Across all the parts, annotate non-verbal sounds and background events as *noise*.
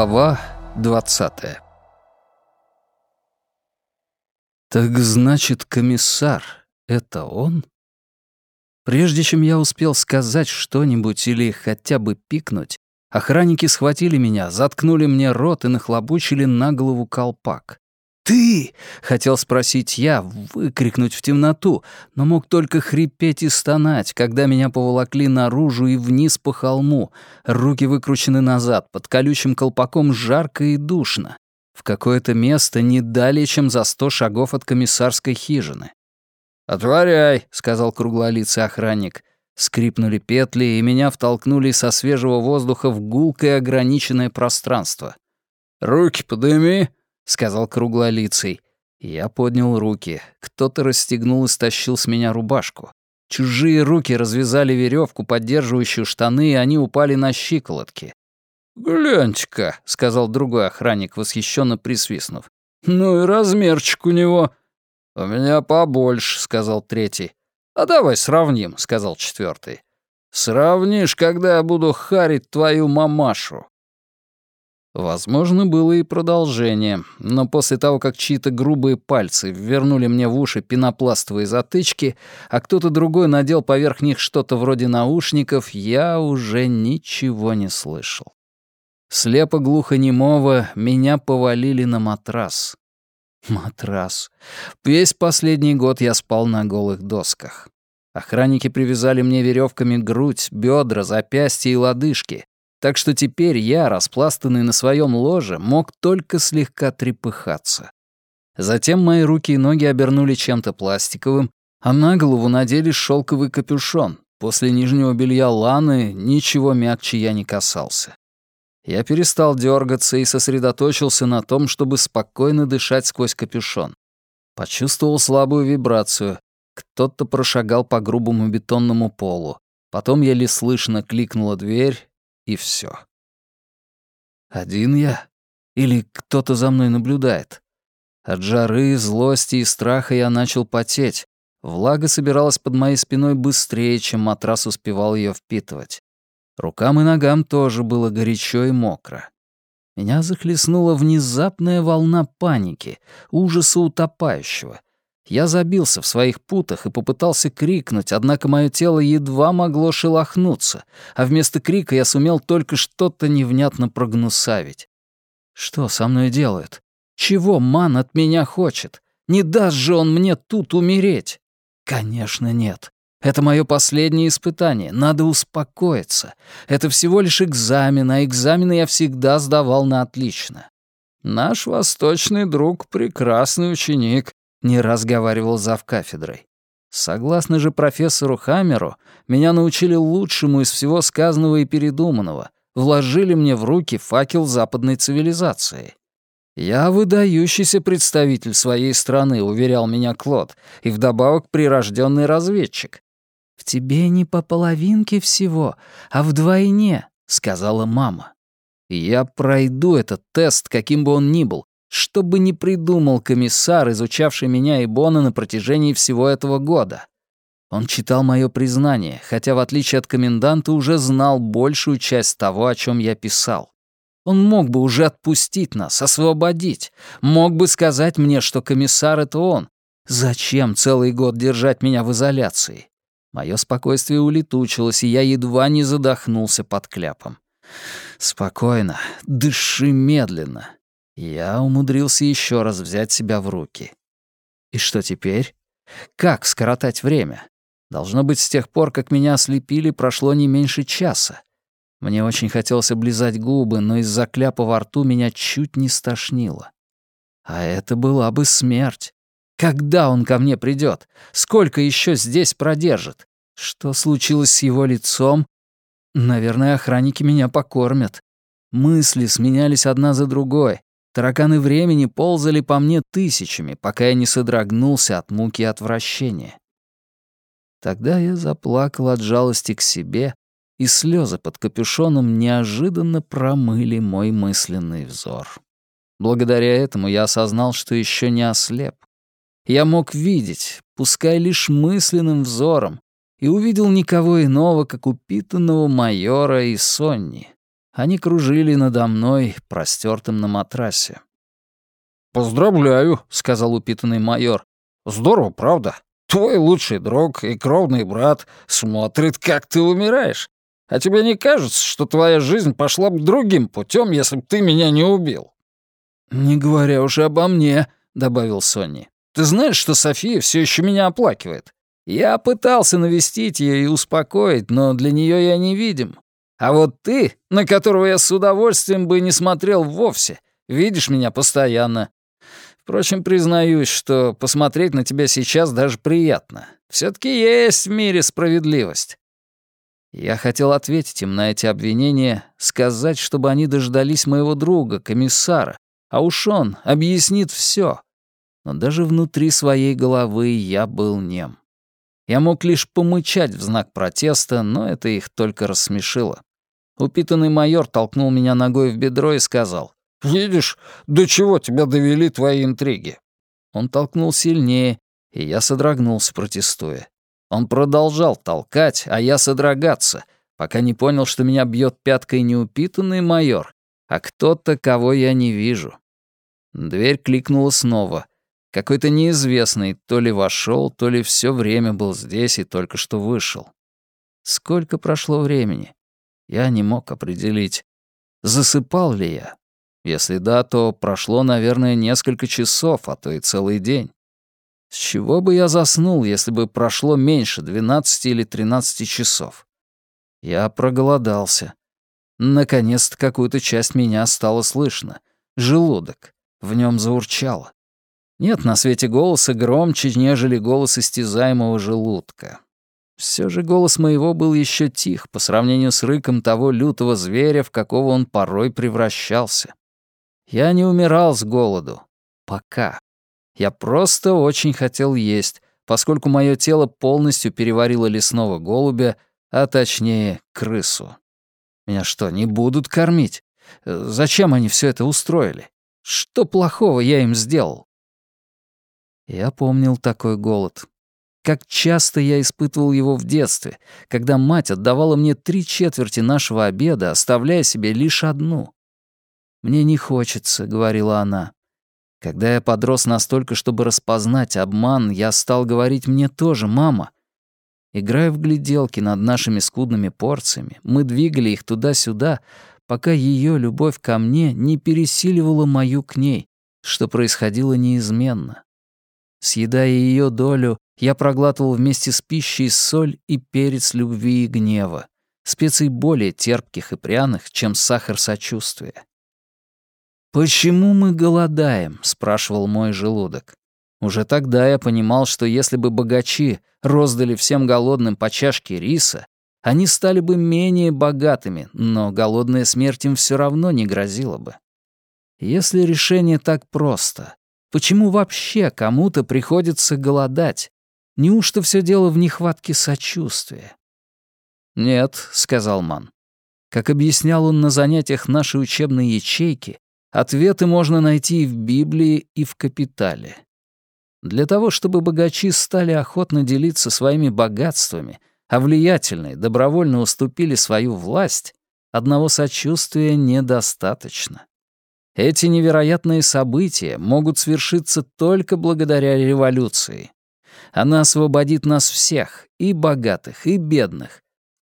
Глава двадцатая Так значит, комиссар — это он? Прежде чем я успел сказать что-нибудь или хотя бы пикнуть, охранники схватили меня, заткнули мне рот и нахлобучили на голову колпак. «Ты!» — хотел спросить я, выкрикнуть в темноту, но мог только хрипеть и стонать, когда меня поволокли наружу и вниз по холму, руки выкручены назад, под колючим колпаком жарко и душно. В какое-то место не далее, чем за сто шагов от комиссарской хижины. «Отворяй», — сказал круглолицый охранник. Скрипнули петли, и меня втолкнули со свежего воздуха в гулкое ограниченное пространство. «Руки подыми», — сказал круглолицый. Я поднял руки. Кто-то расстегнул и стащил с меня рубашку. Чужие руки развязали веревку, поддерживающую штаны, и они упали на щиколотки. «Гляньте-ка», — сказал другой охранник, восхищенно присвистнув. «Ну и размерчик у него». «У меня побольше», — сказал третий. «А давай сравним», — сказал четвертый. «Сравнишь, когда я буду харить твою мамашу». Возможно, было и продолжение, но после того, как чьи-то грубые пальцы вернули мне в уши пенопластовые затычки, а кто-то другой надел поверх них что-то вроде наушников, я уже ничего не слышал. Слепо-глухо-немого меня повалили на матрас. Матрас. Весь последний год я спал на голых досках. Охранники привязали мне веревками грудь, бедра, запястья и лодыжки, так что теперь я, распластанный на своем ложе, мог только слегка трепыхаться. Затем мои руки и ноги обернули чем-то пластиковым, а на голову надели шелковый капюшон. После нижнего белья ланы ничего мягче я не касался. Я перестал дергаться и сосредоточился на том, чтобы спокойно дышать сквозь капюшон. Почувствовал слабую вибрацию. Кто-то прошагал по грубому бетонному полу. Потом еле слышно кликнула дверь, и все. Один я? Или кто-то за мной наблюдает? От жары, злости и страха я начал потеть. Влага собиралась под моей спиной быстрее, чем матрас успевал ее впитывать. Рукам и ногам тоже было горячо и мокро. Меня захлестнула внезапная волна паники, ужаса утопающего. Я забился в своих путах и попытался крикнуть, однако мое тело едва могло шелохнуться, а вместо крика я сумел только что-то невнятно прогнусавить. Что со мной делают? Чего ман от меня хочет? Не даст же он мне тут умереть? Конечно, нет. Это мое последнее испытание. Надо успокоиться. Это всего лишь экзамен, а экзамены я всегда сдавал на отлично. Наш восточный друг — прекрасный ученик, не раз говаривал зав кафедрой. Согласно же профессору Хаммеру, меня научили лучшему из всего сказанного и передуманного, вложили мне в руки факел западной цивилизации. «Я выдающийся представитель своей страны», — уверял меня Клод, и вдобавок прирожденный разведчик. «В тебе не по половинке всего, а вдвойне», — сказала мама. «Я пройду этот тест, каким бы он ни был, что бы ни придумал комиссар, изучавший меня и Бона на протяжении всего этого года. Он читал мое признание, хотя, в отличие от коменданта, уже знал большую часть того, о чем я писал. Он мог бы уже отпустить нас, освободить. Мог бы сказать мне, что комиссар — это он. Зачем целый год держать меня в изоляции? Мое спокойствие улетучилось, и я едва не задохнулся под кляпом. «Спокойно, дыши медленно. Я умудрился еще раз взять себя в руки. И что теперь? Как скоротать время? Должно быть, с тех пор, как меня ослепили, прошло не меньше часа. Мне очень хотелось облизать губы, но из-за кляпа во рту меня чуть не стошнило. А это была бы смерть. Когда он ко мне придет? Сколько еще здесь продержит? Что случилось с его лицом? Наверное, охранники меня покормят. Мысли сменялись одна за другой. Тараканы времени ползали по мне тысячами, пока я не содрогнулся от муки и отвращения. Тогда я заплакал от жалости к себе, и слезы под капюшоном неожиданно промыли мой мысленный взор. Благодаря этому я осознал, что еще не ослеп. Я мог видеть, пускай лишь мысленным взором, и увидел никого иного, как упитанного майора и Сонни. Они кружили надо мной, простертым на матрасе. «Поздравляю», — сказал упитанный майор. «Здорово, правда? Твой лучший друг и кровный брат смотрит, как ты умираешь. А тебе не кажется, что твоя жизнь пошла бы другим путем, если бы ты меня не убил?» «Не говоря уже обо мне», — добавил Сонни. «Ты знаешь, что София все еще меня оплакивает? Я пытался навестить ее и успокоить, но для нее я невидим. А вот ты, на которого я с удовольствием бы не смотрел вовсе, видишь меня постоянно. Впрочем, признаюсь, что посмотреть на тебя сейчас даже приятно. все таки есть в мире справедливость. Я хотел ответить им на эти обвинения, сказать, чтобы они дождались моего друга, комиссара, а уж он объяснит все. Но даже внутри своей головы я был нем. Я мог лишь помычать в знак протеста, но это их только рассмешило. Упитанный майор толкнул меня ногой в бедро и сказал, «Видишь, до чего тебя довели твои интриги?» Он толкнул сильнее, и я содрогнулся, протестуя. Он продолжал толкать, а я содрогаться, пока не понял, что меня бьет пяткой не упитанный майор, а кто-то, кого я не вижу. Дверь кликнула снова. Какой-то неизвестный то ли вошел, то ли все время был здесь и только что вышел. Сколько прошло времени? Я не мог определить. Засыпал ли я? Если да, то прошло, наверное, несколько часов, а то и целый день. С чего бы я заснул, если бы прошло меньше 12 или 13 часов? Я проголодался. Наконец-то какую-то часть меня стало слышно. Желудок. В нем заурчало. Нет на свете голоса громче, нежели голос истязаемого желудка. Все же голос моего был еще тих по сравнению с рыком того лютого зверя, в какого он порой превращался. Я не умирал с голоду. Пока. Я просто очень хотел есть, поскольку мое тело полностью переварило лесного голубя, а точнее крысу. Меня что, не будут кормить? Зачем они все это устроили? Что плохого я им сделал? Я помнил такой голод. Как часто я испытывал его в детстве, когда мать отдавала мне три четверти нашего обеда, оставляя себе лишь одну. «Мне не хочется», — говорила она. Когда я подрос настолько, чтобы распознать обман, я стал говорить «мне тоже, мама». Играя в гляделки над нашими скудными порциями, мы двигали их туда-сюда, пока ее любовь ко мне не пересиливала мою к ней, что происходило неизменно. Съедая ее долю, я проглатывал вместе с пищей соль и перец любви и гнева, специй более терпких и пряных, чем сахар сочувствия. «Почему мы голодаем?» — спрашивал мой желудок. Уже тогда я понимал, что если бы богачи роздали всем голодным по чашке риса, они стали бы менее богатыми, но голодная смерть им все равно не грозила бы. Если решение так просто, почему вообще кому-то приходится голодать? Неужто все дело в нехватке сочувствия? «Нет», — сказал Ман. Как объяснял он на занятиях нашей учебной ячейки, Ответы можно найти и в Библии, и в Капитале. Для того, чтобы богачи стали охотно делиться своими богатствами, а влиятельные добровольно уступили свою власть, одного сочувствия недостаточно. Эти невероятные события могут свершиться только благодаря революции. Она освободит нас всех, и богатых, и бедных.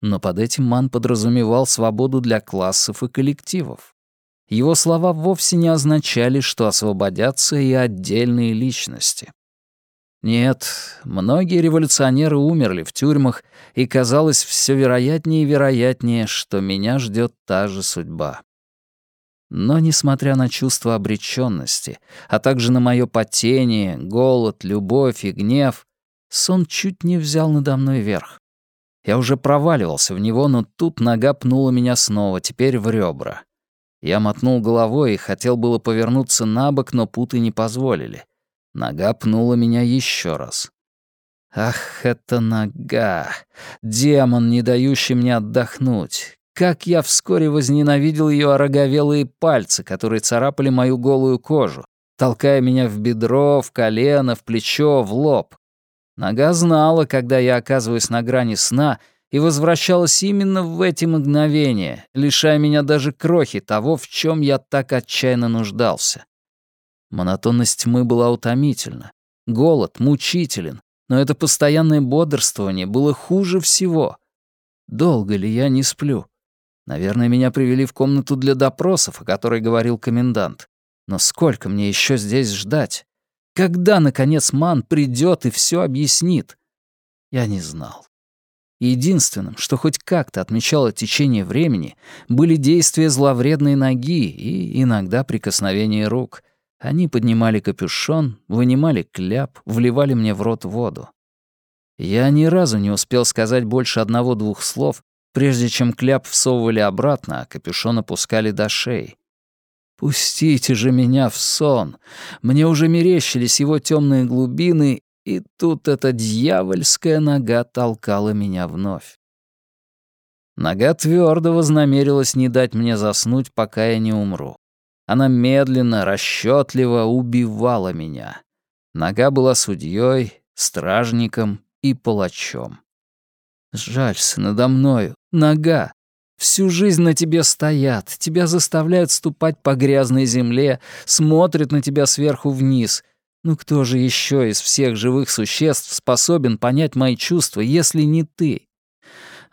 Но под этим Ман подразумевал свободу для классов и коллективов. Его слова вовсе не означали, что освободятся и отдельные личности. Нет, многие революционеры умерли в тюрьмах, и казалось все вероятнее и вероятнее, что меня ждет та же судьба. Но, несмотря на чувство обреченности, а также на мое потение, голод, любовь и гнев, сон чуть не взял надо мной верх. Я уже проваливался в него, но тут нога пнула меня снова, теперь в ребра. Я мотнул головой и хотел было повернуться на бок, но путы не позволили. Нога пнула меня еще раз. Ах, это нога! Демон, не дающий мне отдохнуть. Как я вскоре возненавидел ее ороговелые пальцы, которые царапали мою голую кожу, толкая меня в бедро, в колено, в плечо, в лоб. Нога знала, когда я оказываюсь на грани сна, и возвращалась именно в эти мгновения, лишая меня даже крохи того, в чем я так отчаянно нуждался. Монотонность тьмы была утомительна, голод мучителен, но это постоянное бодрствование было хуже всего. Долго ли я не сплю? Наверное, меня привели в комнату для допросов, о которой говорил комендант. Но сколько мне еще здесь ждать? Когда, наконец, Ман придет и все объяснит? Я не знал. Единственным, что хоть как-то отмечало течение времени, были действия зловредной ноги и иногда прикосновения рук. Они поднимали капюшон, вынимали кляп, вливали мне в рот воду. Я ни разу не успел сказать больше одного-двух слов, прежде чем кляп всовывали обратно, а капюшон опускали до шеи. Пустите же меня в сон. Мне уже мерещились его темные глубины, и тут эта дьявольская нога толкала меня вновь. Нога твердо вознамерилась не дать мне заснуть, пока я не умру. Она медленно, расчетливо убивала меня. Нога была судьей, стражником и палачом. Жалься надо мною, нога. Всю жизнь на тебе стоят, тебя заставляют ступать по грязной земле, смотрят на тебя сверху вниз — ну кто же еще из всех живых существ способен понять мои чувства, если не ты?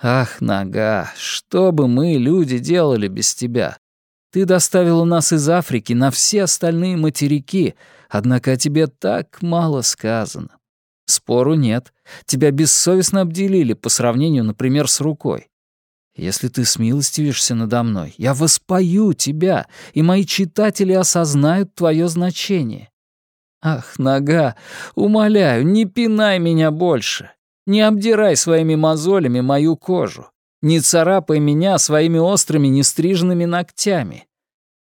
Ах, нога, что бы мы, люди, делали без тебя? Ты доставила нас из Африки на все остальные материки, однако о тебе так мало сказано. Спору нет. Тебя бессовестно обделили по сравнению, например, с рукой. Если ты смилостивишься надо мной, я воспою тебя, и мои читатели осознают твое значение. Ах, нога, умоляю, не пинай меня больше. Не обдирай своими мозолями мою кожу. Не царапай меня своими острыми нестриженными ногтями.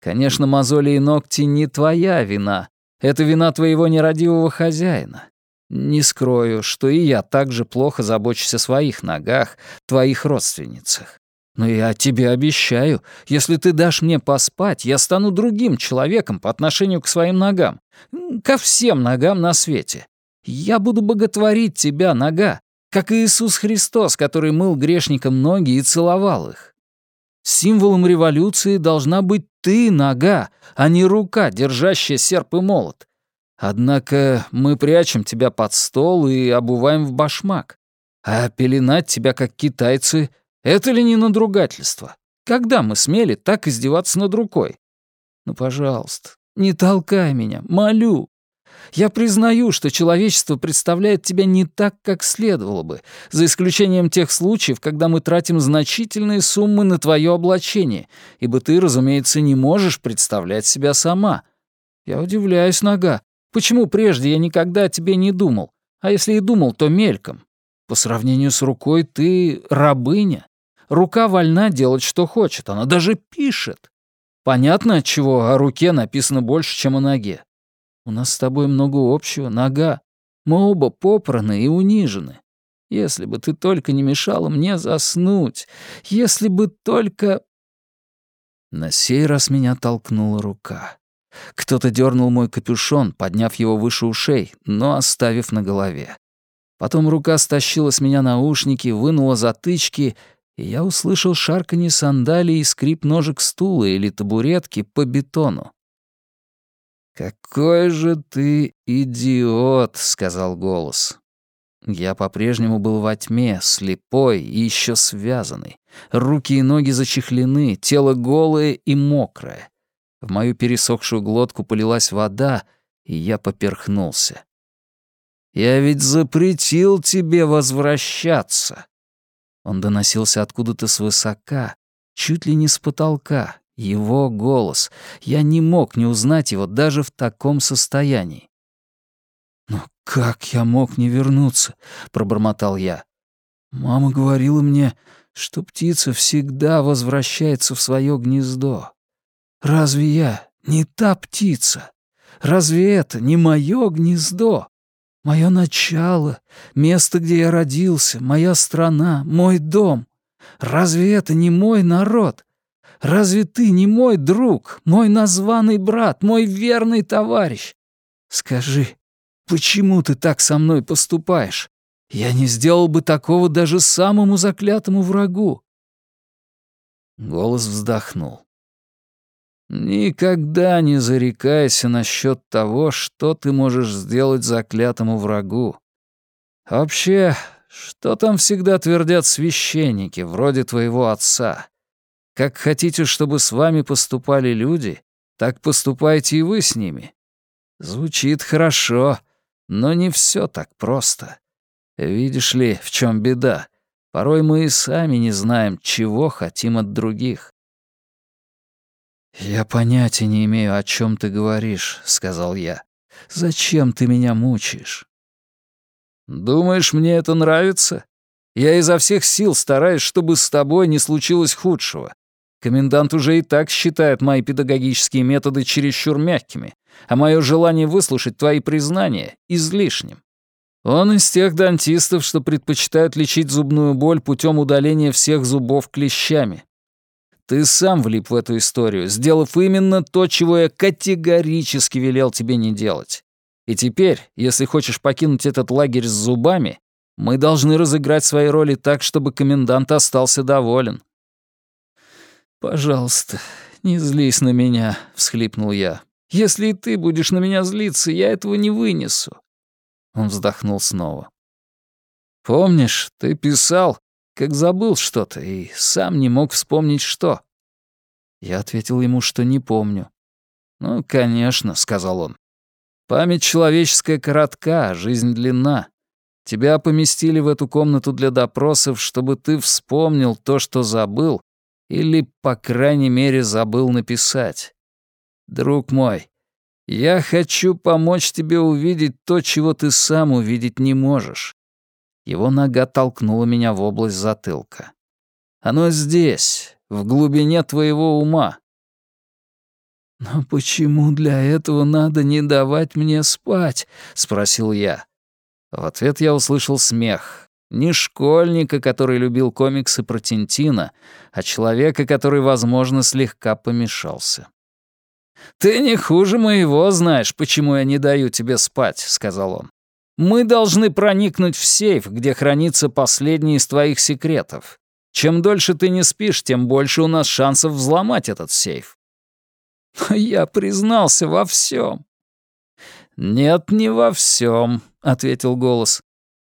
Конечно, мозоли и ногти не твоя вина. Это вина твоего нерадивого хозяина. Не скрою, что и я также плохо забочусь о своих ногах, твоих родственницах. Но я тебе обещаю, если ты дашь мне поспать, я стану другим человеком по отношению к своим ногам, ко всем ногам на свете. Я буду боготворить тебя, нога, как Иисус Христос, который мыл грешникам ноги и целовал их. Символом революции должна быть ты, нога, а не рука, держащая серп и молот. Однако мы прячем тебя под стол и обуваем в башмак. А пеленать тебя, как китайцы, это ли не надругательство? Когда мы смели так издеваться над рукой? Ну, пожалуйста, не толкай меня, молю. Я признаю, что человечество представляет тебя не так, как следовало бы, за исключением тех случаев, когда мы тратим значительные суммы на твое облачение, ибо ты, разумеется, не можешь представлять себя сама. Я удивляюсь, нога. Почему прежде я никогда о тебе не думал? А если и думал, то мельком. По сравнению с рукой ты рабыня. Рука вольна делать, что хочет, она даже пишет. Понятно, от чего о руке написано больше, чем о ноге. У нас с тобой много общего, нога. Мы оба попраны и унижены. Если бы ты только не мешала мне заснуть, если бы только...» На сей раз меня толкнула рука. Кто-то дернул мой капюшон, подняв его выше ушей, но оставив на голове. Потом рука стащила с меня наушники, вынула затычки, и я услышал шарканье сандалий и скрип ножек стула или табуретки по бетону. «Какой же ты идиот!» — сказал голос. Я по-прежнему был во тьме, слепой и еще связанный. Руки и ноги зачехлены, тело голое и мокрое. В мою пересохшую глотку полилась вода, и я поперхнулся. «Я ведь запретил тебе возвращаться!» Он доносился откуда-то свысока, чуть ли не с потолка. Его голос. Я не мог не узнать его даже в таком состоянии. «Но как я мог не вернуться?» — пробормотал я. «Мама говорила мне, что птица всегда возвращается в свое гнездо. Разве я не та птица? Разве это не мое гнездо?» Мое начало, место, где я родился, моя страна, мой дом. Разве это не мой народ? Разве ты не мой друг, мой названный брат, мой верный товарищ? Скажи, почему ты так со мной поступаешь? Я не сделал бы такого даже самому заклятому врагу. Голос вздохнул. Никогда не зарекайся насчет того, что ты можешь сделать заклятому врагу. Вообще, что там всегда твердят священники, вроде твоего отца? Как хотите, чтобы с вами поступали люди, так поступайте и вы с ними. Звучит хорошо, но не все так просто. Видишь ли, в чем беда? Порой мы и сами не знаем, чего хотим от других. «Я понятия не имею, о чем ты говоришь», — сказал я. «Зачем ты меня мучаешь?» «Думаешь, мне это нравится? Я изо всех сил стараюсь, чтобы с тобой не случилось худшего. Комендант уже и так считает мои педагогические методы чересчур мягкими, а мое желание выслушать твои признания — излишним. Он из тех дантистов, что предпочитают лечить зубную боль путем удаления всех зубов клещами. Ты сам влип в эту историю, сделав именно то, чего я категорически велел тебе не делать. И теперь, если хочешь покинуть этот лагерь с зубами, мы должны разыграть свои роли так, чтобы комендант остался доволен». «Пожалуйста, не злись на меня», — всхлипнул я. «Если и ты будешь на меня злиться, я этого не вынесу». Он вздохнул снова. «Помнишь, ты писал, как забыл что-то и сам не мог вспомнить что. Я ответил ему, что не помню. «Ну, конечно», — сказал он. «Память человеческая коротка, жизнь длинна. Тебя поместили в эту комнату для допросов, чтобы ты вспомнил то, что забыл, или, по крайней мере, забыл написать. Друг мой, я хочу помочь тебе увидеть то, чего ты сам увидеть не можешь. Его нога толкнула меня в область затылка. «Оно здесь, в глубине твоего ума». «Но почему для этого надо не давать мне спать?» — спросил я. В ответ я услышал смех. Не школьника, который любил комиксы про Тинтина, а человека, который, возможно, слегка помешался. «Ты не хуже моего знаешь, почему я не даю тебе спать», — сказал он. Мы должны проникнуть в сейф, где хранится последний из твоих секретов. Чем дольше ты не спишь, тем больше у нас шансов взломать этот сейф. *laughs* Я признался во всем. Нет, не во всем, ответил голос.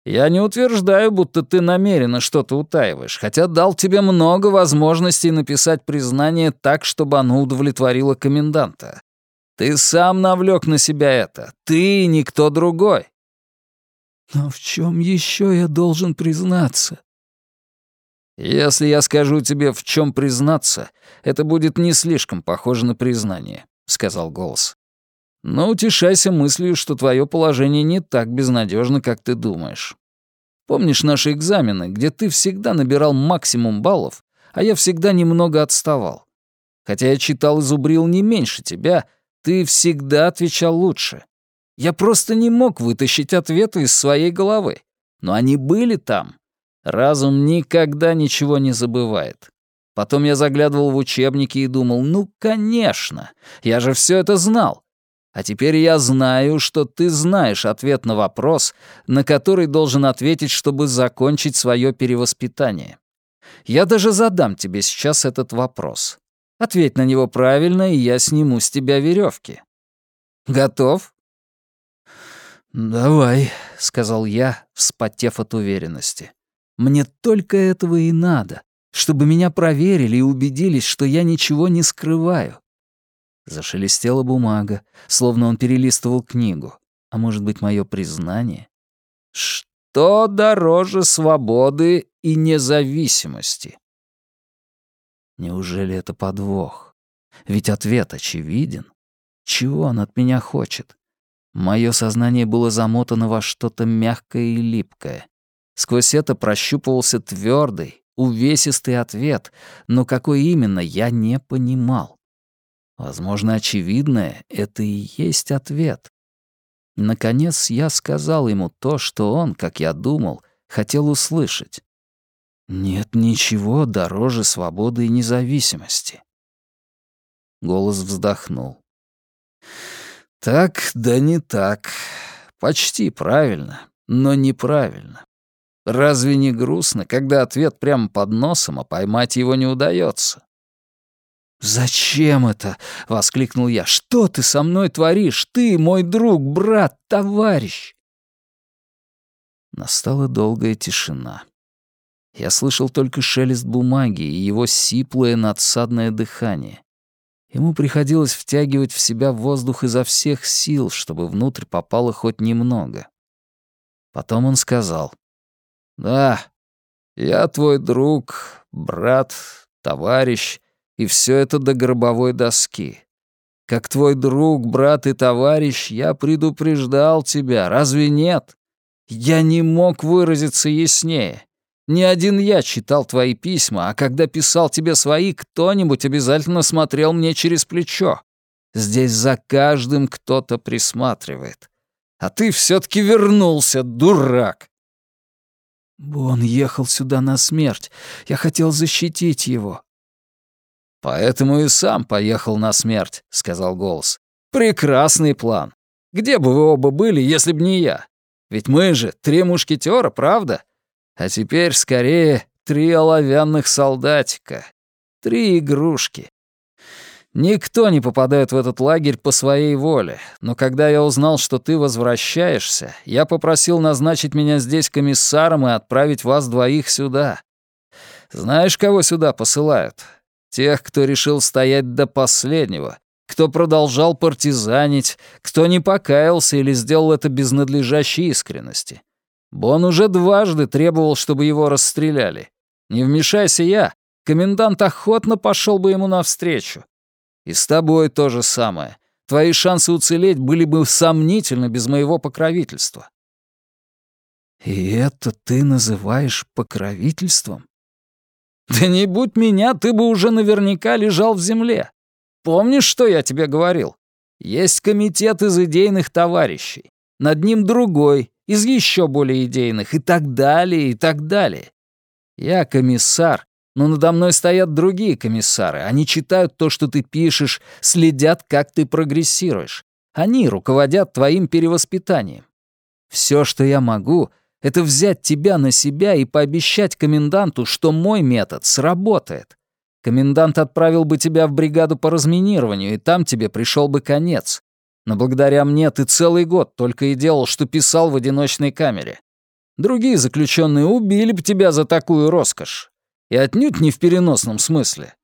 Я не утверждаю, будто ты намеренно что-то утаиваешь, хотя дал тебе много возможностей написать признание так, чтобы оно удовлетворило коменданта. Ты сам навлек на себя это. Ты и никто другой. Но в чем еще я должен признаться? Если я скажу тебе, в чем признаться, это будет не слишком похоже на признание, сказал голос. Но утешайся мыслью, что твое положение не так безнадежно, как ты думаешь. Помнишь наши экзамены, где ты всегда набирал максимум баллов, а я всегда немного отставал? Хотя я читал и зубрил не меньше тебя, ты всегда отвечал лучше. Я просто не мог вытащить ответы из своей головы. Но они были там. Разум никогда ничего не забывает. Потом я заглядывал в учебники и думал, ну, конечно, я же все это знал. А теперь я знаю, что ты знаешь ответ на вопрос, на который должен ответить, чтобы закончить свое перевоспитание. Я даже задам тебе сейчас этот вопрос. Ответь на него правильно, и я сниму с тебя веревки. Готов? «Давай», — сказал я, вспотев от уверенности. «Мне только этого и надо, чтобы меня проверили и убедились, что я ничего не скрываю». Зашелестела бумага, словно он перелистывал книгу. А может быть, мое признание? «Что дороже свободы и независимости?» Неужели это подвох? Ведь ответ очевиден. Чего он от меня хочет? Мое сознание было замотано во что-то мягкое и липкое. Сквозь это прощупывался твердый, увесистый ответ, но какой именно, я не понимал. Возможно, очевидное — это и есть ответ. Наконец я сказал ему то, что он, как я думал, хотел услышать. Нет ничего дороже свободы и независимости. Голос вздохнул. Так, да не так. Почти правильно, но неправильно. Разве не грустно, когда ответ прямо под носом, а поймать его не удается? «Зачем это?» — воскликнул я. «Что ты со мной творишь? Ты мой друг, брат, товарищ!» Настала долгая тишина. Я слышал только шелест бумаги и его сиплое надсадное дыхание. Ему приходилось втягивать в себя воздух изо всех сил, чтобы внутрь попало хоть немного. Потом он сказал. «Да, я твой друг, брат, товарищ, и все это до гробовой доски. Как твой друг, брат и товарищ, я предупреждал тебя, разве нет? Я не мог выразиться яснее. Не один я читал твои письма, а когда писал тебе свои, кто-нибудь обязательно смотрел мне через плечо. Здесь за каждым кто-то присматривает. А ты все-таки вернулся, дурак. Он ехал сюда на смерть. Я хотел защитить его. Поэтому и сам поехал на смерть, сказал голос. Прекрасный план. Где бы вы оба были, если б не я? Ведь мы же три мушкетера, правда? А теперь скорее три оловянных солдатика. Три игрушки. Никто не попадает в этот лагерь по своей воле, но когда я узнал, что ты возвращаешься, я попросил назначить меня здесь комиссаром и отправить вас двоих сюда. Знаешь, кого сюда посылают? Тех, кто решил стоять до последнего, кто продолжал партизанить, кто не покаялся или сделал это без надлежащей искренности. Бон уже дважды требовал, чтобы его расстреляли. Не вмешайся я, комендант охотно пошел бы ему навстречу. И с тобой то же самое. Твои шансы уцелеть были бы сомнительны без моего покровительства. И это ты называешь покровительством? Да не будь меня, ты бы уже наверняка лежал в земле. Помнишь, что я тебе говорил? Есть комитет из идейных товарищей. Над ним другой, из еще более идейных и так далее, и так далее. Я комиссар, но надо мной стоят другие комиссары. Они читают то, что ты пишешь, следят, как ты прогрессируешь. Они руководят твоим перевоспитанием. Все, что я могу, это взять тебя на себя и пообещать коменданту, что мой метод сработает. Комендант отправил бы тебя в бригаду по разминированию, и там тебе пришел бы конец. Но благодаря мне ты целый год только и делал, что писал в одиночной камере. Другие заключенные убили бы тебя за такую роскошь. И отнюдь не в переносном смысле.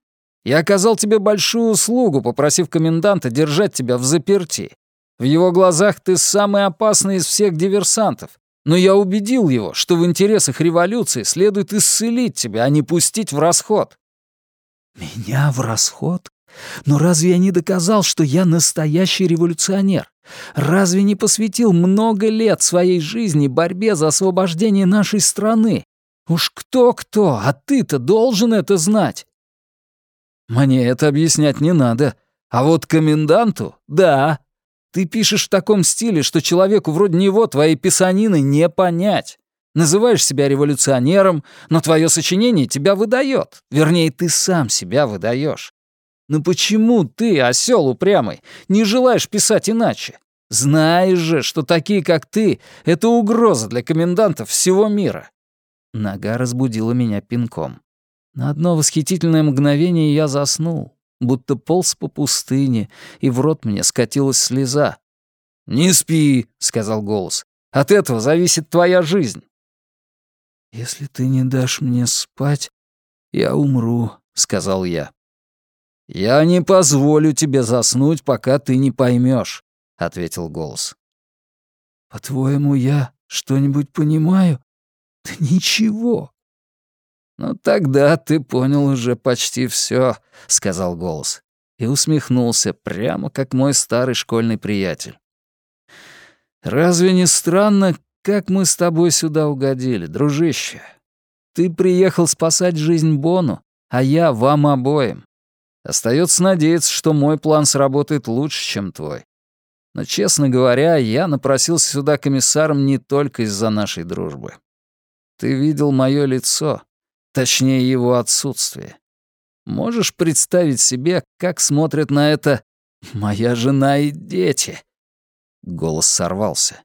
Я оказал тебе большую услугу, попросив коменданта держать тебя в заперти. В его глазах ты самый опасный из всех диверсантов. Но я убедил его, что в интересах революции следует исцелить тебя, а не пустить в расход». «Меня в расход?» Но разве я не доказал, что я настоящий революционер? Разве не посвятил много лет своей жизни борьбе за освобождение нашей страны? Уж кто-кто, а ты-то должен это знать. Мне это объяснять не надо. А вот коменданту — да. Ты пишешь в таком стиле, что человеку вроде него твоей писанины не понять. Называешь себя революционером, но твое сочинение тебя выдает. Вернее, ты сам себя выдаешь. Но почему ты, осел упрямый, не желаешь писать иначе? Знаешь же, что такие, как ты, — это угроза для комендантов всего мира». Нога разбудила меня пинком. На одно восхитительное мгновение я заснул, будто полз по пустыне, и в рот мне скатилась слеза. «Не спи», — сказал голос. «От этого зависит твоя жизнь». «Если ты не дашь мне спать, я умру», — сказал я. «Я не позволю тебе заснуть, пока ты не поймешь», — ответил голос. «По-твоему, я что-нибудь понимаю?» «Да ничего». «Ну тогда ты понял уже почти все, сказал голос. И усмехнулся, прямо как мой старый школьный приятель. «Разве не странно, как мы с тобой сюда угодили, дружище? Ты приехал спасать жизнь Бону, а я вам обоим. Остается надеяться, что мой план сработает лучше, чем твой. Но, честно говоря, я напросился сюда комиссаром не только из-за нашей дружбы. Ты видел мое лицо, точнее, его отсутствие. Можешь представить себе, как смотрят на это моя жена и дети?» Голос сорвался.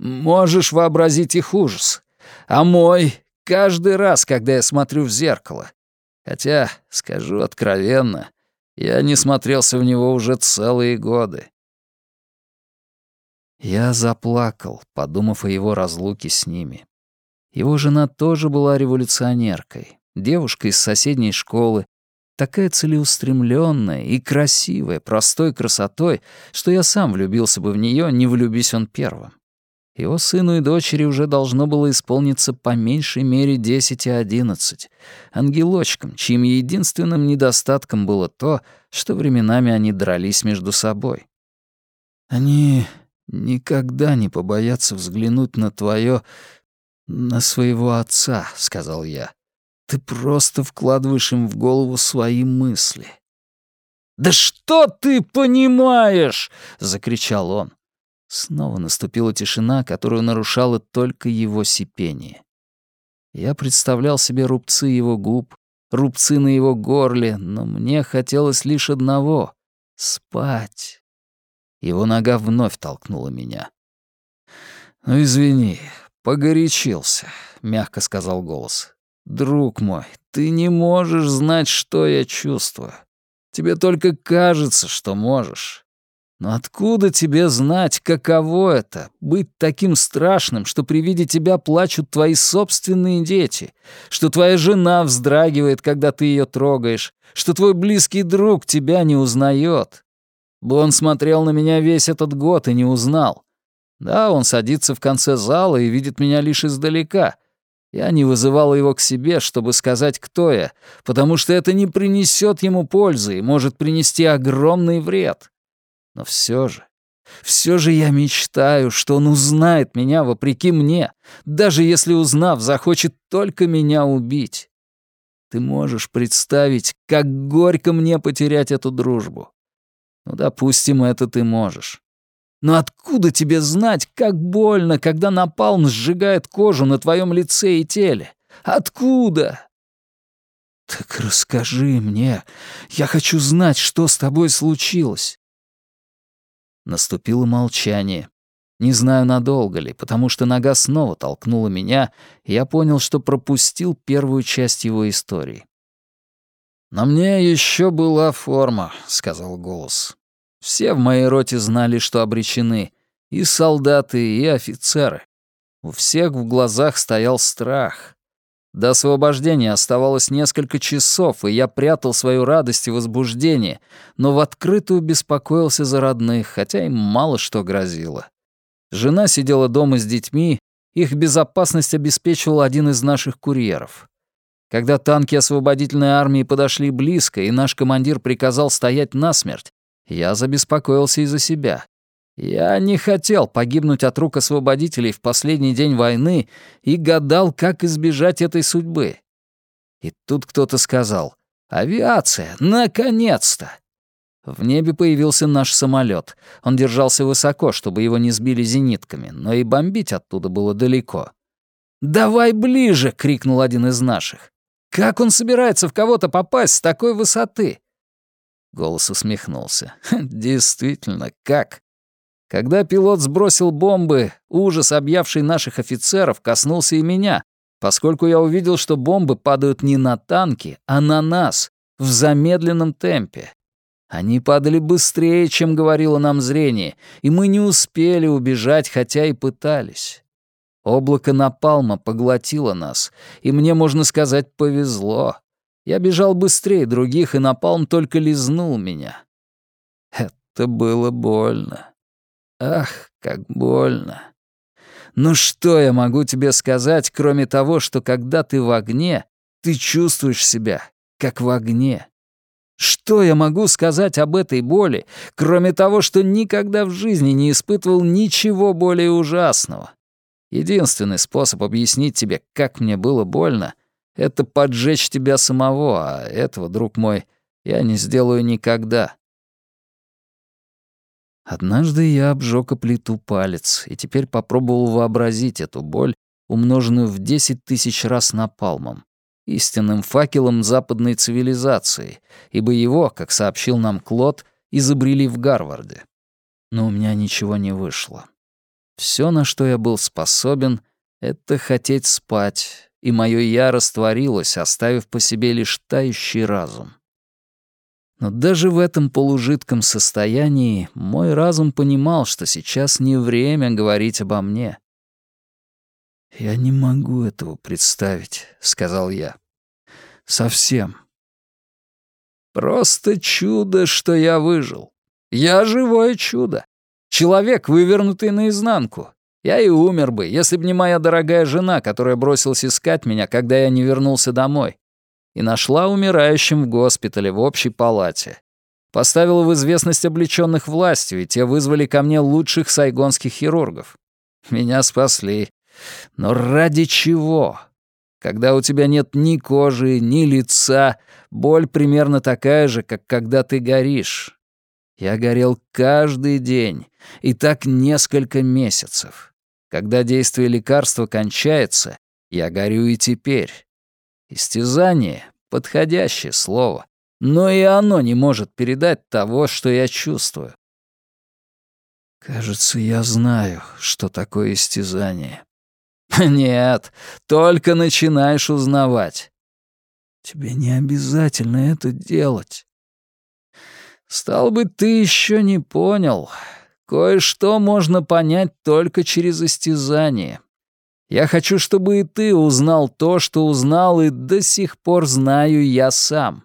«Можешь вообразить их ужас. а мой каждый раз, когда я смотрю в зеркало. Хотя, скажу откровенно, я не смотрелся в него уже целые годы. Я заплакал, подумав о его разлуке с ними. Его жена тоже была революционеркой, девушка из соседней школы, такая целеустремленная и красивая, простой красотой, что я сам влюбился бы в нее, не влюбись он первым. Его сыну и дочери уже должно было исполниться по меньшей мере 10 и 11, ангелочкам, чьим единственным недостатком было то, что временами они дрались между собой. Они никогда не побоятся взглянуть на твое, на своего отца, сказал я. Ты просто вкладываешь им в голову свои мысли. «Да что ты понимаешь?» — закричал он. Снова наступила тишина, которую нарушало только его сипение. Я представлял себе рубцы его губ, рубцы на его горле, но мне хотелось лишь одного — спать. Его нога вновь толкнула меня. «Ну, извини, погорячился», — мягко сказал голос. «Друг мой, ты не можешь знать, что я чувствую. Тебе только кажется, что можешь. Но откуда тебе знать, каково это — быть таким страшным, что при виде тебя плачут твои собственные дети, что твоя жена вздрагивает, когда ты ее трогаешь, что твой близкий друг тебя не узнает? Он смотрел на меня весь этот год и не узнал. Да, он садится в конце зала и видит меня лишь издалека. Я не вызывал его к себе, чтобы сказать, кто я, потому что это не принесет ему пользы и может принести огромный вред. Но все же, все же я мечтаю, что он узнает меня вопреки мне, даже если, узнав, захочет только меня убить. Ты можешь представить, как горько мне потерять эту дружбу. Ну, допустим, это ты можешь. Но откуда тебе знать, как больно, когда напалм сжигает кожу на твоем лице и теле? Откуда? Так расскажи мне. Я хочу знать, что с тобой случилось. Наступило молчание. Не знаю, надолго ли, потому что нога снова толкнула меня, и я понял, что пропустил первую часть его истории. «На мне еще была форма», — сказал голос. «Все в моей роте знали, что обречены. И солдаты, и офицеры. У всех в глазах стоял страх. До освобождения оставалось несколько часов, и я прятал свою радость и возбуждение, но в открытую беспокоился за родных, хотя им мало что грозило. Жена сидела дома с детьми, их безопасность обеспечивал один из наших курьеров. Когда танки освободительной армии подошли близко, и наш командир приказал стоять насмерть, я забеспокоился и за себя. Я не хотел погибнуть от рук освободителей в последний день войны и гадал, как избежать этой судьбы. И тут кто-то сказал «Авиация! Наконец-то!» В небе появился наш самолет. Он держался высоко, чтобы его не сбили зенитками, но и бомбить оттуда было далеко. «Давай ближе!» — крикнул один из наших. «Как он собирается в кого-то попасть с такой высоты?» Голос усмехнулся. «Действительно, как?» Когда пилот сбросил бомбы, ужас, объявший наших офицеров, коснулся и меня, поскольку я увидел, что бомбы падают не на танки, а на нас, в замедленном темпе. Они падали быстрее, чем говорило нам зрение, и мы не успели убежать, хотя и пытались. Облако напалма поглотило нас, и мне, можно сказать, повезло. Я бежал быстрее других, и напалм только лизнул меня. Это было больно. Ах, как больно. Ну что я могу тебе сказать, кроме того, что когда ты в огне, ты чувствуешь себя, как в огне? Что я могу сказать об этой боли, кроме того, что никогда в жизни не испытывал ничего более ужасного? Единственный способ объяснить тебе, как мне было больно, это поджечь тебя самого, а этого, друг мой, я не сделаю никогда. Однажды я обжег о плиту палец, и теперь попробовал вообразить эту боль, умноженную в десять тысяч раз напалмом, истинным факелом западной цивилизации, ибо его, как сообщил нам Клод, изобрели в Гарварде. Но у меня ничего не вышло. Все, на что я был способен, Это хотеть спать, и мое «я» растворилось, оставив по себе лишь тающий разум. Но даже в этом полужидком состоянии мой разум понимал, что сейчас не время говорить обо мне. «Я не могу этого представить», — сказал я. «Совсем». «Просто чудо, что я выжил. Я живое чудо. Человек, вывернутый наизнанку. Я и умер бы, если бы не моя дорогая жена, которая бросилась искать меня, когда я не вернулся домой и нашла умирающим в госпитале в общей палате. Поставила в известность облеченных властью, и те вызвали ко мне лучших сайгонских хирургов. Меня спасли. Но ради чего? Когда у тебя нет ни кожи, ни лица, боль примерно такая же, как когда ты горишь. Я горел каждый день, и так несколько месяцев. Когда действие лекарства кончается, я горю и теперь. Истязание — подходящее слово, но и оно не может передать того, что я чувствую. Кажется, я знаю, что такое истязание. *laughs* Нет, только начинаешь узнавать. Тебе не обязательно это делать. Стал бы ты еще не понял. Кое-что можно понять только через истязание. Я хочу, чтобы и ты узнал то, что узнал, и до сих пор знаю я сам.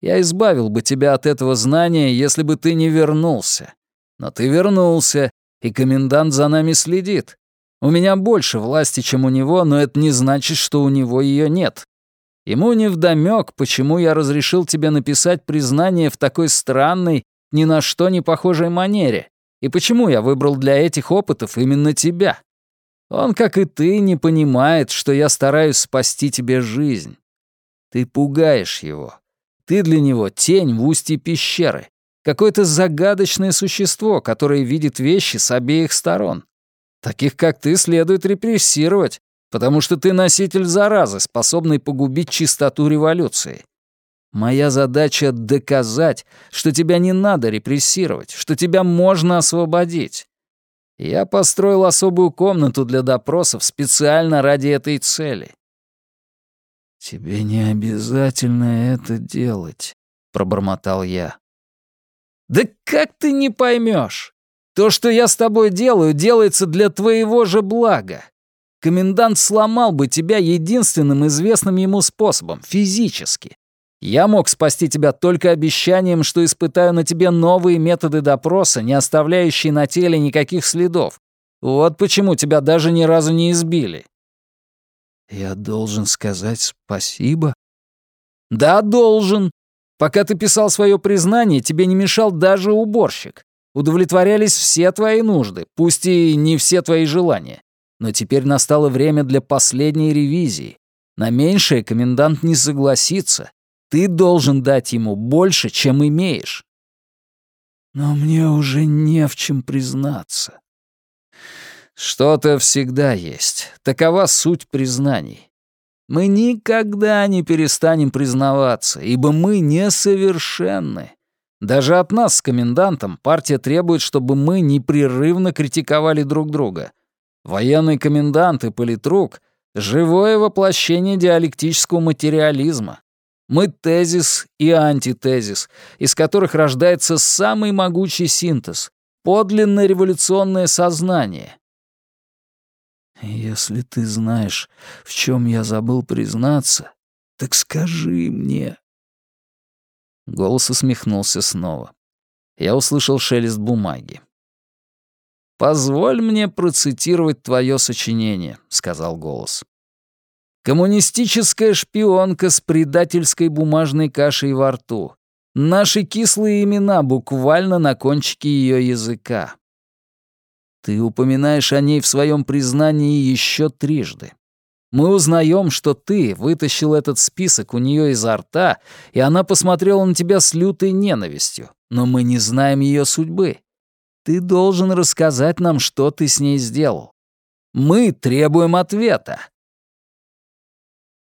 Я избавил бы тебя от этого знания, если бы ты не вернулся. Но ты вернулся, и комендант за нами следит. У меня больше власти, чем у него, но это не значит, что у него ее нет. Ему невдомёк, почему я разрешил тебе написать признание в такой странной, ни на что не похожей манере, и почему я выбрал для этих опытов именно тебя. Он, как и ты, не понимает, что я стараюсь спасти тебе жизнь. Ты пугаешь его. Ты для него тень в устье пещеры. Какое-то загадочное существо, которое видит вещи с обеих сторон. Таких, как ты, следует репрессировать, потому что ты носитель заразы, способный погубить чистоту революции. Моя задача — доказать, что тебя не надо репрессировать, что тебя можно освободить. Я построил особую комнату для допросов специально ради этой цели. «Тебе не обязательно это делать», — пробормотал я. «Да как ты не поймешь? То, что я с тобой делаю, делается для твоего же блага. Комендант сломал бы тебя единственным известным ему способом — физически. Я мог спасти тебя только обещанием, что испытаю на тебе новые методы допроса, не оставляющие на теле никаких следов. Вот почему тебя даже ни разу не избили». «Я должен сказать спасибо?» «Да, должен. Пока ты писал свое признание, тебе не мешал даже уборщик. Удовлетворялись все твои нужды, пусть и не все твои желания. Но теперь настало время для последней ревизии. На меньшее комендант не согласится, ты должен дать ему больше, чем имеешь. Но мне уже не в чем признаться. Что-то всегда есть. Такова суть признаний. Мы никогда не перестанем признаваться, ибо мы несовершенны. Даже от нас с комендантом партия требует, чтобы мы непрерывно критиковали друг друга. Военный комендант и политрук — живое воплощение диалектического материализма. Мы тезис и антитезис, из которых рождается самый могучий синтез — подлинное революционное сознание. «Если ты знаешь, в чем я забыл признаться, так скажи мне». Голос усмехнулся снова. Я услышал шелест бумаги. «Позволь мне процитировать твое сочинение», — сказал голос. Коммунистическая шпионка с предательской бумажной кашей во рту. Наши кислые имена буквально на кончике ее языка. Ты упоминаешь о ней в своем признании еще трижды. Мы узнаем, что ты вытащил этот список у нее изо рта, и она посмотрела на тебя с лютой ненавистью, но мы не знаем ее судьбы. Ты должен рассказать нам, что ты с ней сделал. Мы требуем ответа.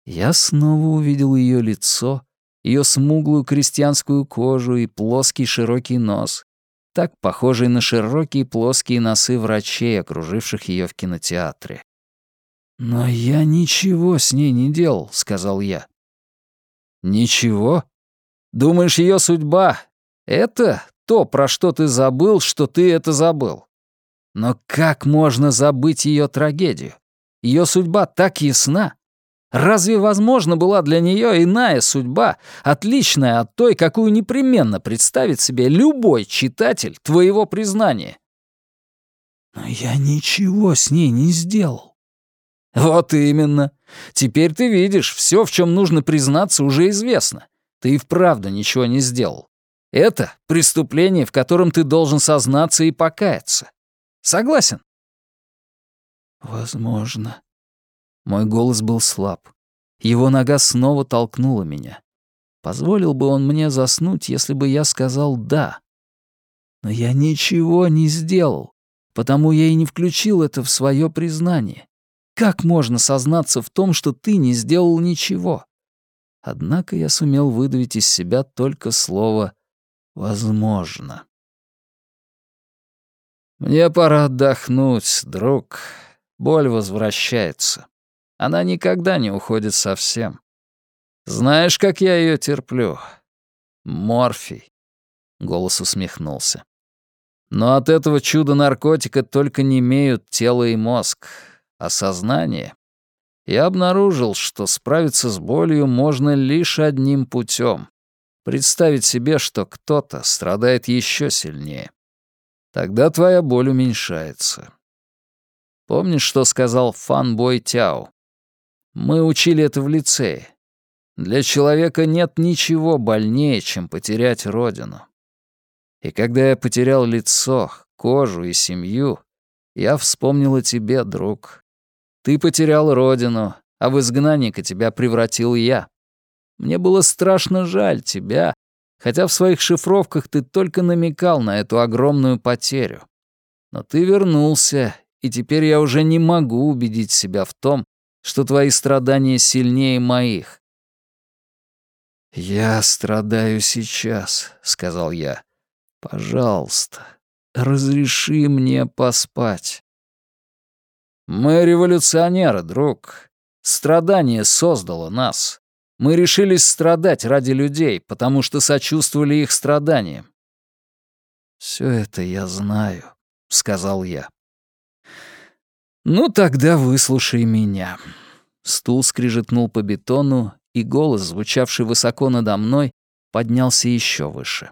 Я снова увидел ее лицо, ее смуглую крестьянскую кожу и плоский широкий нос, так похожий на широкие плоские носы врачей, окруживших ее в кинотеатре. «Но я ничего с ней не делал», — сказал я. «Ничего? Думаешь, ее судьба — это то, про что ты забыл, что ты это забыл? Но как можно забыть ее трагедию? Ее судьба так ясна. Разве возможно была для нее иная судьба, отличная от той, какую непременно представит себе любой читатель твоего признания? Но я ничего с ней не сделал. Вот именно. Теперь ты видишь, все, в чем нужно признаться, уже известно. Ты и вправду ничего не сделал. Это преступление, в котором ты должен сознаться и покаяться. Согласен? Возможно. Мой голос был слаб. Его нога снова толкнула меня. Позволил бы он мне заснуть, если бы я сказал «да». Но я ничего не сделал, потому я и не включил это в свое признание. Как можно сознаться в том, что ты не сделал ничего? Однако я сумел выдавить из себя только слово «возможно». «Мне пора отдохнуть, друг. Боль возвращается. Она никогда не уходит совсем. Знаешь, как я ее терплю? Морфий. Голос усмехнулся. Но от этого чуда-наркотика только не имеют тело и мозг, а сознание. Я обнаружил, что справиться с болью можно лишь одним путем — представить себе, что кто-то страдает еще сильнее. Тогда твоя боль уменьшается. Помнишь, что сказал Фан Бой Тяо? Мы учили это в лицее. Для человека нет ничего больнее, чем потерять родину. И когда я потерял лицо, кожу и семью, я вспомнил о тебе, друг. Ты потерял родину, а в изгнанника тебя превратил я. Мне было страшно жаль тебя, хотя в своих шифровках ты только намекал на эту огромную потерю. Но ты вернулся, и теперь я уже не могу убедить себя в том, что твои страдания сильнее моих». «Я страдаю сейчас», — сказал я. «Пожалуйста, разреши мне поспать». «Мы революционеры, друг. Страдание создало нас. Мы решились страдать ради людей, потому что сочувствовали их страданиям». «Все это я знаю», — сказал я. «Ну тогда выслушай меня». Стул скрижетнул по бетону, и голос, звучавший высоко надо мной, поднялся еще выше.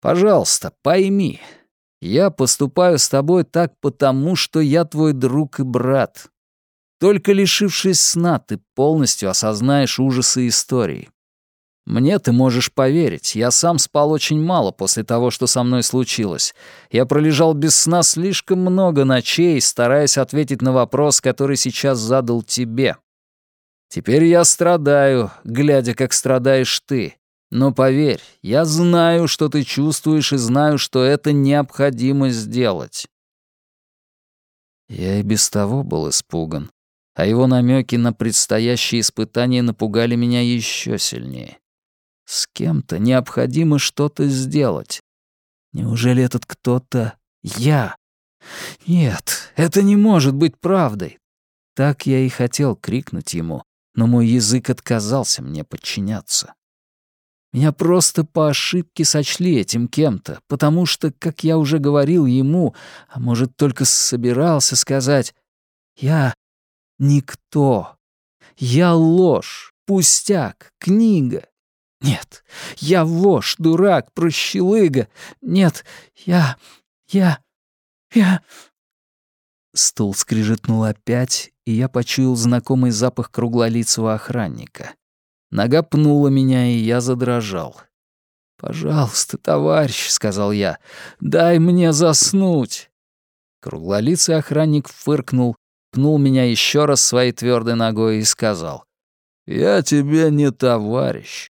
«Пожалуйста, пойми, я поступаю с тобой так потому, что я твой друг и брат. Только лишившись сна, ты полностью осознаешь ужасы истории. Мне ты можешь поверить, я сам спал очень мало после того, что со мной случилось. Я пролежал без сна слишком много ночей, стараясь ответить на вопрос, который сейчас задал тебе. Теперь я страдаю, глядя, как страдаешь ты. Но поверь, я знаю, что ты чувствуешь, и знаю, что это необходимо сделать. Я и без того был испуган, а его намеки на предстоящие испытания напугали меня еще сильнее. С кем-то необходимо что-то сделать. Неужели этот кто-то я? Нет, это не может быть правдой. Так я и хотел крикнуть ему, но мой язык отказался мне подчиняться. Меня просто по ошибке сочли этим кем-то, потому что, как я уже говорил ему, а может, только собирался сказать, я никто. Я ложь, пустяк, книга, нет, я вошь, дурак, прощелыга. Нет, я... я... я...» Стул скрижетнул опять, и я почуял знакомый запах круглолицего охранника. Нога пнула меня, и я задрожал. «Пожалуйста, товарищ», — сказал я, — «дай мне заснуть». Круглолицый охранник фыркнул, пнул меня еще раз своей твердой ногой и сказал, «Я тебе не товарищ.